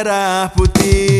era por ti.